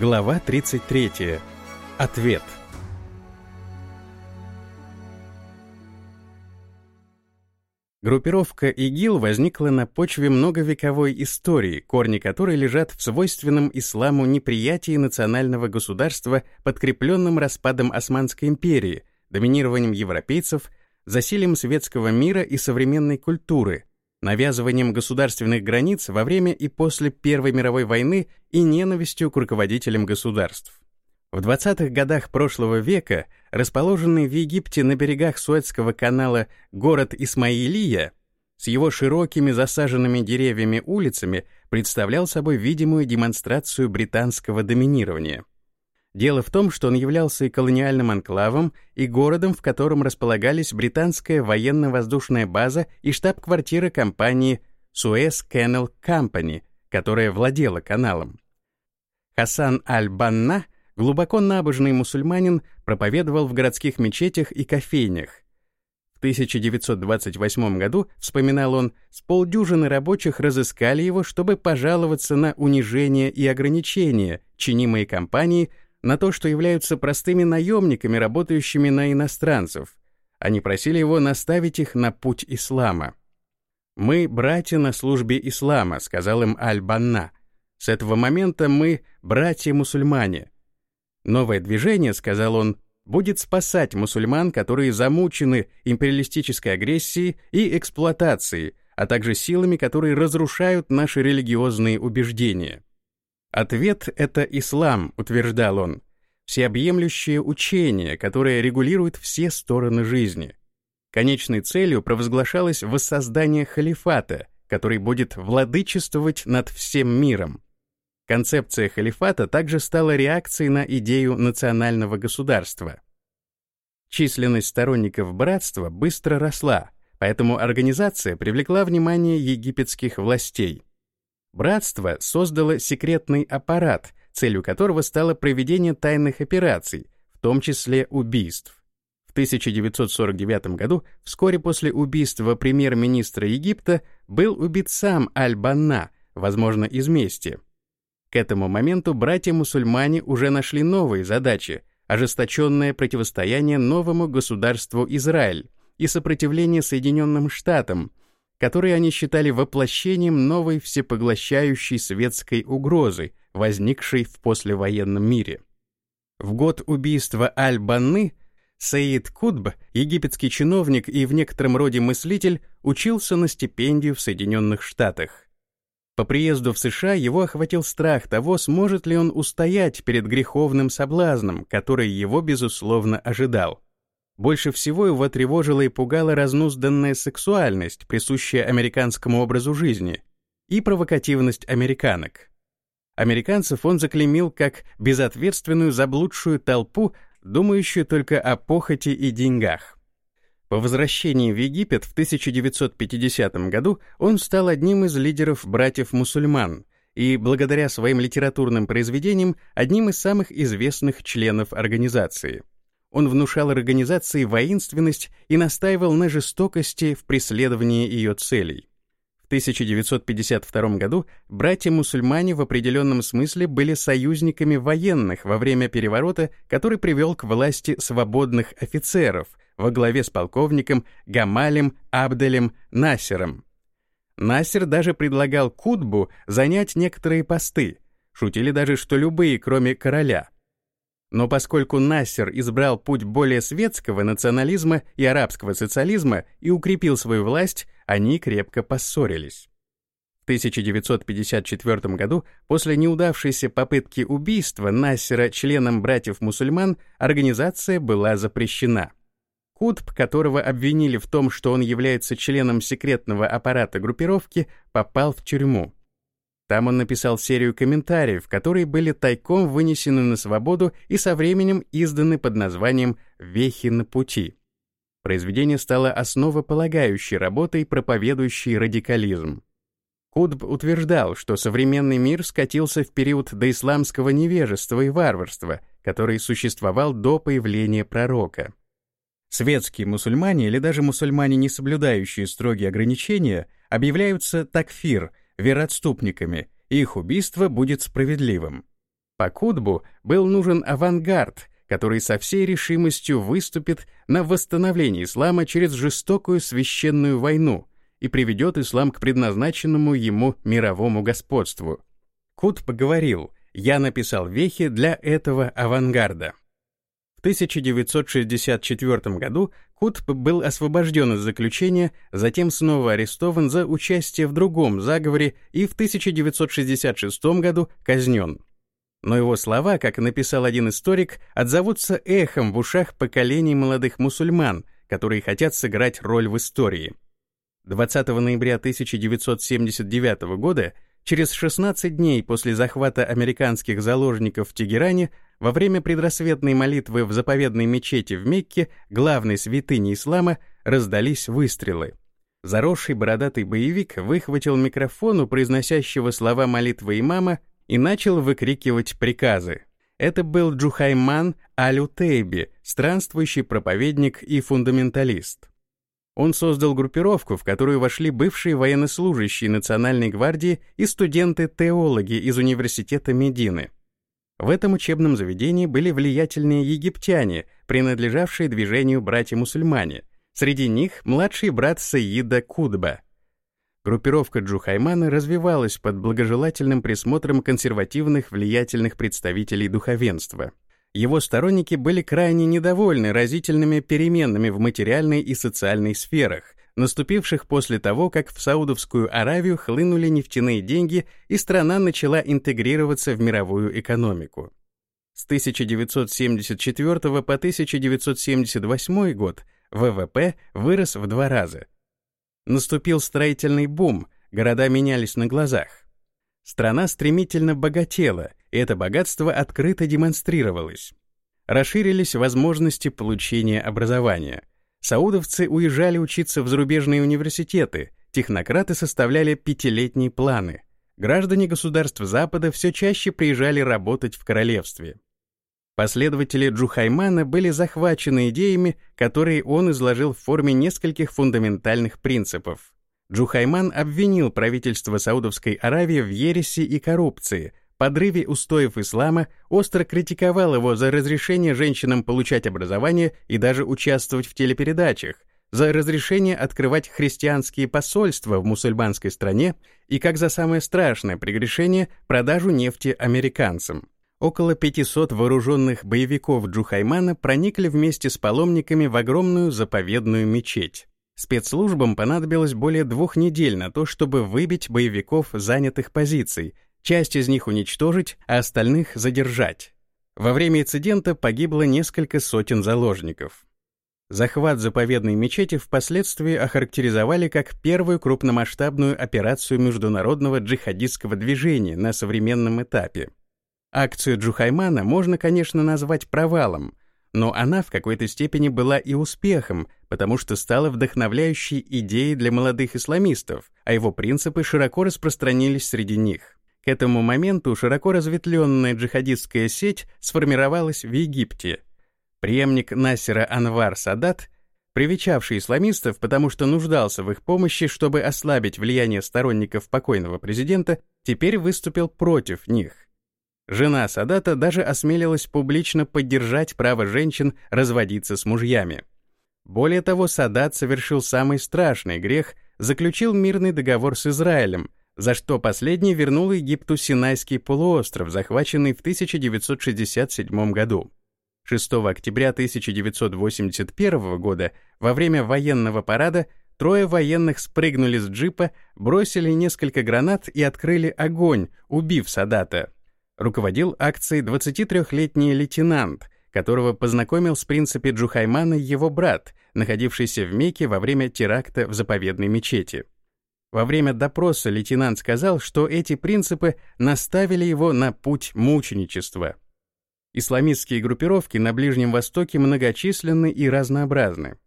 Глава 33. Ответ. Группировка ИГИЛ возникла на почве многовековой истории, корни которой лежат в свойственном исламу неприятии национального государства, подкрепленном распадом Османской империи, доминированием европейцев, засилием светского мира и современной культуры, навязыванием государственных границ во время и после Первой мировой войны и ненавистью к руководителям государств. В 20-х годах прошлого века расположенный в Египте на берегах Суэцкого канала город Исмаилия с его широкими засаженными деревьями улицами представлял собой видимую демонстрацию британского доминирования. Дело в том, что он являлся и колониальным анклавом, и городом, в котором располагались британская военно-воздушная база и штаб-квартира компании Suez Canal Company, которая владела каналом. Хасан аль-Банна, глубоко набожный мусульманин, проповедовал в городских мечетях и кофейнях. В 1928 году, вспоминал он, с полдюжины рабочих разыскали его, чтобы пожаловаться на унижение и ограничения, чинимые компанией на то, что являются простыми наемниками, работающими на иностранцев. Они просили его наставить их на путь ислама. «Мы братья на службе ислама», — сказал им Аль-Банна. «С этого момента мы братья-мусульмане». «Новое движение», — сказал он, — «будет спасать мусульман, которые замучены империалистической агрессией и эксплуатацией, а также силами, которые разрушают наши религиозные убеждения». Ответ — это ислам, утверждал он, всеобъемлющее учение, которое регулирует все стороны жизни. Конечной целью провозглашалось воссоздание халифата, который будет владычествовать над всем миром. Концепция халифата также стала реакцией на идею национального государства. Численность сторонников братства быстро росла, поэтому организация привлекла внимание египетских властей. Братство создало секретный аппарат, целью которого стало проведение тайных операций, в том числе убийств. В 1949 году, вскоре после убийства премьер-министра Египта, был убит сам Аль-Банна, возможно, из мести. К этому моменту братья-мусульмане уже нашли новые задачи, ожесточенное противостояние новому государству Израиль и сопротивление Соединенным Штатам, которые они считали воплощением новой всепоглощающей светской угрозы, возникшей в послевоенном мире. В год убийства Аль-Банны Саид Кутб, египетский чиновник и в некотором роде мыслитель, учился на стипендию в Соединенных Штатах. По приезду в США его охватил страх того, сможет ли он устоять перед греховным соблазном, который его, безусловно, ожидал. Больше всего его тревожила и пугала разнузданная сексуальность, присущая американскому образу жизни, и провокативность американок. Американцев он заклеймил как безответственную заблудшую толпу, думающую только о похоти и деньгах. По возвращении в Египет в 1950 году он стал одним из лидеров братьев-мусульман и, благодаря своим литературным произведениям, одним из самых известных членов организации. Он внушал организации воинственность и настаивал на жестокости в преследовании ее целей. В 1952 году братья-мусульмане в определенном смысле были союзниками военных во время переворота, который привел к власти свободных офицеров во главе с полковником Гамалем Абделем Насером. Насер даже предлагал Кутбу занять некоторые посты, шутили даже, что любые, кроме короля — но поскольку Нассер избрал путь более светского национализма и арабского социализма и укрепил свою власть, они крепко поссорились. В 1954 году, после неудавшейся попытки убийства Нассера членом братьев-мусульман, организация была запрещена. Кутб, которого обвинили в том, что он является членом секретного аппарата группировки, попал в тюрьму. Там он написал серию комментариев, которые были тайком вынесены на свободу и со временем изданы под названием «Вехи на пути». Произведение стало основополагающей работой, проповедующей радикализм. Кутб утверждал, что современный мир скатился в период доисламского невежества и варварства, который существовал до появления пророка. Светские мусульмане или даже мусульмане, не соблюдающие строгие ограничения, объявляются такфир — вероотступниками, и их убийство будет справедливым. По Кутбу был нужен авангард, который со всей решимостью выступит на восстановление ислама через жестокую священную войну и приведет ислам к предназначенному ему мировому господству. Кутб говорил, «Я написал вехи для этого авангарда». В 1964 году Кутб был освобожден из заключения, затем снова арестован за участие в другом заговоре и в 1966 году казнен. Но его слова, как написал один историк, отзовутся эхом в ушах поколений молодых мусульман, которые хотят сыграть роль в истории. 20 ноября 1979 года, через 16 дней после захвата американских заложников в Тегеране, во время предрассветной молитвы в заповедной мечети в Мекке, главной святыне ислама, раздались выстрелы. Заросший бородатый боевик выхватил микрофон у произносящего слова молитвы имама и начал выкрикивать приказы. Это был Джухайман Аль-Утейби, странствующий проповедник и фундаменталист. Он создал группировку, в которую вошли бывшие военнослужащие Национальной гвардии и студенты-теологи из университета Медины. В этом учебном заведении были влиятельные египтяне, принадлежавшие движению братья-мусульмане. Среди них младший брат Саида Кудба. Группировка Джухаймана развивалась под благожелательным присмотром консервативных влиятельных представителей духовенства. Его сторонники были крайне недовольны разительными переменами в материальной и социальной сферах, наступивших после того, как в Саудовскую Аравию хлынули нефтяные деньги и страна начала интегрироваться в мировую экономику. С 1974 по 1978 год ВВП вырос в два раза. Наступил строительный бум, города менялись на глазах. Страна стремительно богатела, и это богатство открыто демонстрировалось. Расширились возможности получения образования – Саудовцы уезжали учиться в зарубежные университеты, технократы составляли пятилетние планы. Граждане государств Запада все чаще приезжали работать в королевстве. Последователи Джухаймана были захвачены идеями, которые он изложил в форме нескольких фундаментальных принципов. Джухайман обвинил правительство Саудовской Аравии в ереси и коррупции, подрыве устоев ислама, остро критиковал его за разрешение женщинам получать образование и даже участвовать в телепередачах, за разрешение открывать христианские посольства в мусульманской стране и, как за самое страшное прегрешение, продажу нефти американцам. Около 500 вооруженных боевиков Джухаймана проникли вместе с паломниками в огромную заповедную мечеть. Спецслужбам понадобилось более двух недель на то, чтобы выбить боевиков занятых позиций, часть из них уничтожить, а остальных задержать. Во время инцидента погибло несколько сотен заложников. Захват заповедной мечети впоследствии охарактеризовали как первую крупномасштабную операцию международного джихадистского движения на современном этапе. Акцию Джухаймана можно, конечно, назвать провалом, но она в какой-то степени была и успехом, потому что стала вдохновляющей идеей для молодых исламистов, а его принципы широко распространились среди них. К этому моменту широко разветвленная джихадистская сеть сформировалась в Египте. Преемник Насера Анвар Садат, привечавший исламистов, потому что нуждался в их помощи, чтобы ослабить влияние сторонников покойного президента, теперь выступил против них. Жена Садата даже осмелилась публично поддержать право женщин разводиться с мужьями. Более того, Садат совершил самый страшный грех, заключил мирный договор с Израилем, за что последний вернул Египту Синайский полуостров, захваченный в 1967 году. 6 октября 1981 года во время военного парада трое военных спрыгнули с джипа, бросили несколько гранат и открыли огонь, убив Садата. Руководил акцией 23-летний лейтенант, которого познакомил с принципе Джухаймана его брат, находившийся в Мекке во время теракта в заповедной мечети. Во время допроса лейтенант сказал, что эти принципы наставили его на путь мученичества. Исламистские группировки на Ближнем Востоке многочисленны и разнообразны.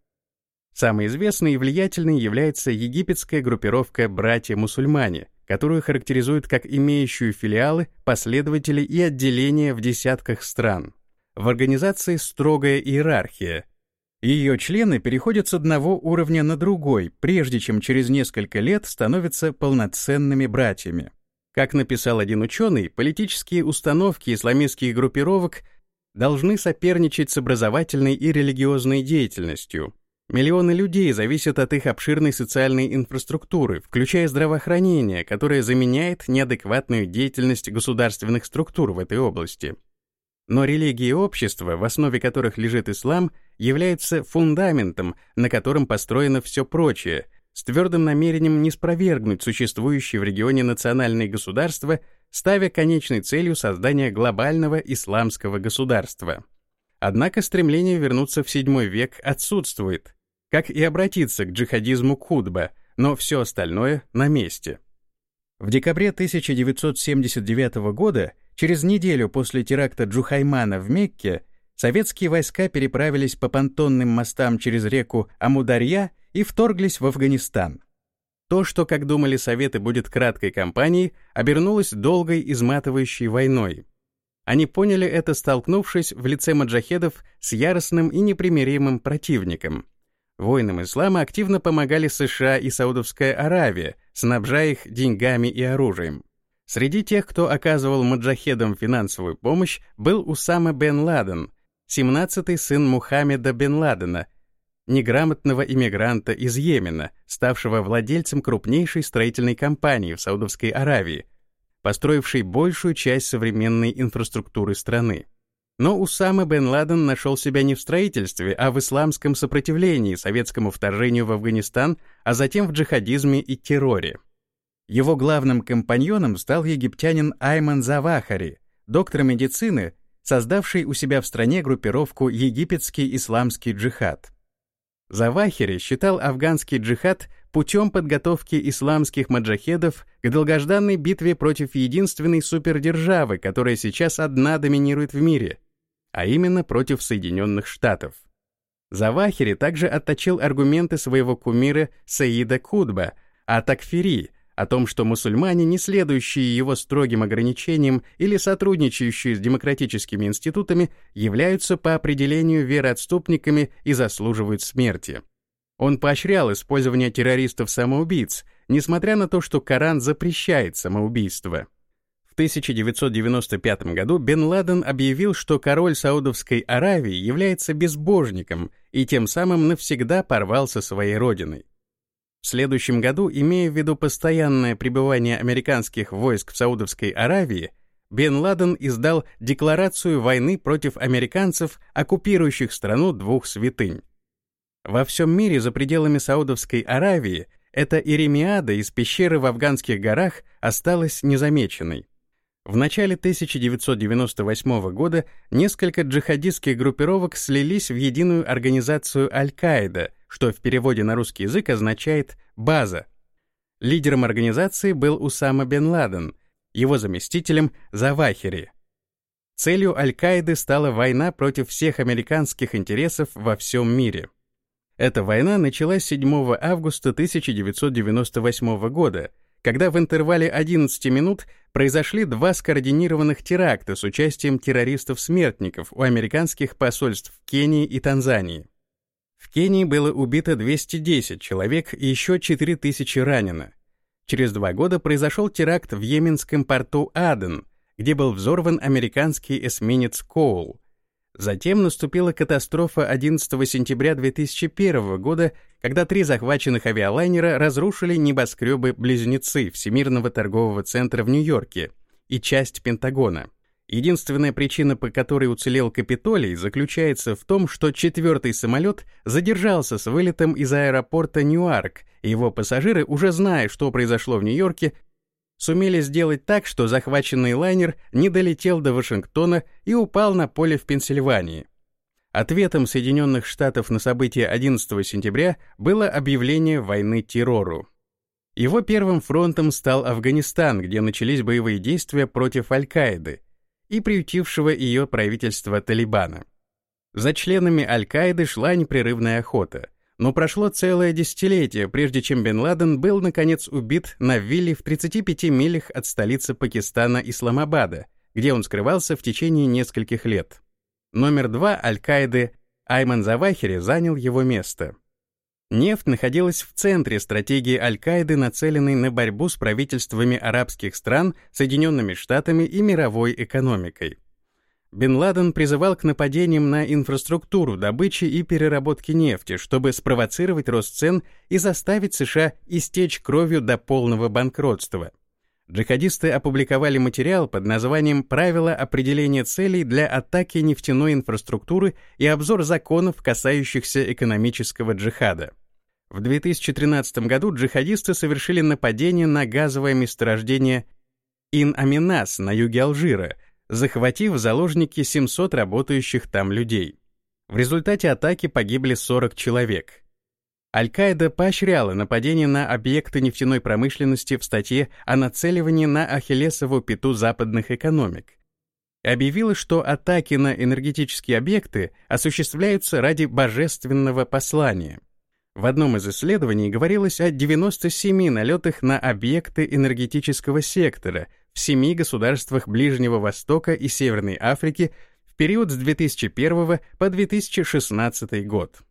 Самой известной и влиятельной является египетская группировка «Братья-мусульмане», которую характеризуют как имеющую филиалы, последователи и отделения в десятках стран. В организации строгая иерархия, ее члены переходят с одного уровня на другой, прежде чем через несколько лет становятся полноценными братьями. Как написал один ученый, политические установки исламистских группировок должны соперничать с образовательной и религиозной деятельностью. Миллионы людей зависят от их обширной социальной инфраструктуры, включая здравоохранение, которое заменяет неадекватную деятельность государственных структур в этой области. Но религии и общества, в основе которых лежит ислам, являются фундаментом, на котором построено все прочее, с твердым намерением не спровергнуть существующие в регионе национальные государства, ставя конечной целью создание глобального исламского государства. Однако стремление вернуться в VII век отсутствует, как и обратиться к джихадизму Кудба, но все остальное на месте. В декабре 1979 года, через неделю после теракта Джухаймана в Мекке, советские войска переправились по понтонным мостам через реку Амударья и вторглись в Афганистан. То, что, как думали Советы, будет краткой кампанией, обернулось долгой изматывающей войной. Они поняли это, столкнувшись в лице маджахедов с яростным и непримиримым противником. Воинам ислама активно помогали США и Саудовская Аравия, снабжая их деньгами и оружием. Среди тех, кто оказывал маджахедам финансовую помощь, был Усама бен Ладен, 17-й сын Мухаммеда бен Ладена, неграмотного иммигранта из Йемена, ставшего владельцем крупнейшей строительной компании в Саудовской Аравии, построившей большую часть современной инфраструктуры страны. Но Усама бен Ладен нашел себя не в строительстве, а в исламском сопротивлении советскому вторжению в Афганистан, а затем в джихадизме и терроре. Его главным компаньоном стал египтянин Айман Завахари, доктор медицины, создавший у себя в стране группировку «Египетский исламский джихад». Завахири считал афганский джихад путем подготовки исламских маджахедов к долгожданной битве против единственной супердержавы, которая сейчас одна доминирует в мире — а именно против Соединенных Штатов. Завахири также отточил аргументы своего кумира Саида Кудба о такфири, о том, что мусульмане, не следующие его строгим ограничениям или сотрудничающие с демократическими институтами, являются по определению вероотступниками и заслуживают смерти. Он поощрял использование террористов-самоубийц, несмотря на то, что Коран запрещает самоубийство. В 1995 году Бен Ладен объявил, что король Саудовской Аравии является безбожником и тем самым навсегда порвал со своей родиной. В следующем году, имея в виду постоянное пребывание американских войск в Саудовской Аравии, Бен Ладен издал декларацию войны против американцев, оккупирующих страну двух святынь. Во всем мире за пределами Саудовской Аравии эта Иеремиада из пещеры в афганских горах осталась незамеченной. В начале 1998 года несколько джихадистских группировок слились в единую организацию Аль-Каида, что в переводе на русский язык означает «база». Лидером организации был Усама бен Ладен, его заместителем — Завахири. Целью Аль-Каиды стала война против всех американских интересов во всем мире. Эта война началась 7 августа 1998 года, когда в интервале 11 минут произошли два скоординированных теракта с участием террористов-смертников у американских посольств в Кении и Танзании. В Кении было убито 210 человек и еще 4000 ранено. Через два года произошел теракт в йеменском порту Аден, где был взорван американский эсминец Коул. Затем наступила катастрофа 11 сентября 2001 года, когда три захваченных авиалайнера разрушили небоскребы-близнецы Всемирного торгового центра в Нью-Йорке и часть Пентагона. Единственная причина, по которой уцелел Капитолий, заключается в том, что четвертый самолет задержался с вылетом из аэропорта Ньюарк, и его пассажиры, уже зная, что произошло в Нью-Йорке, сумели сделать так, что захваченный лайнер не долетел до Вашингтона и упал на поле в Пенсильвании. Ответом Соединенных Штатов на события 11 сентября было объявление войны террору. Его первым фронтом стал Афганистан, где начались боевые действия против Аль-Каиды и приютившего ее правительства Талибана. За членами Аль-Каиды шла непрерывная охота — но прошло целое десятилетие, прежде чем Бен Ладен был, наконец, убит на вилле в 35 милях от столицы Пакистана Исламабада, где он скрывался в течение нескольких лет. Номер два Аль-Каиды Айман Завахири занял его место. Нефть находилась в центре стратегии Аль-Каиды, нацеленной на борьбу с правительствами арабских стран, Соединенными Штатами и мировой экономикой. Бен Ладен призывал к нападениям на инфраструктуру добычи и переработки нефти, чтобы спровоцировать рост цен и заставить США истечь кровью до полного банкротства. Джихадисты опубликовали материал под названием «Правила определения целей для атаки нефтяной инфраструктуры и обзор законов, касающихся экономического джихада». В 2013 году джихадисты совершили нападение на газовое месторождение Ин-Аминас на юге Алжира, захватив в заложники 700 работающих там людей. В результате атаки погибли 40 человек. Аль-Каида поощряла нападение на объекты нефтяной промышленности в статье о нацеливании на ахиллесову пяту западных экономик. Объявила, что атаки на энергетические объекты осуществляются ради божественного послания — в одном из исследований говорилось о 97 налетах на объекты энергетического сектора в семи государствах Ближнего Востока и Северной Африки в период с 2001 по 2016 год.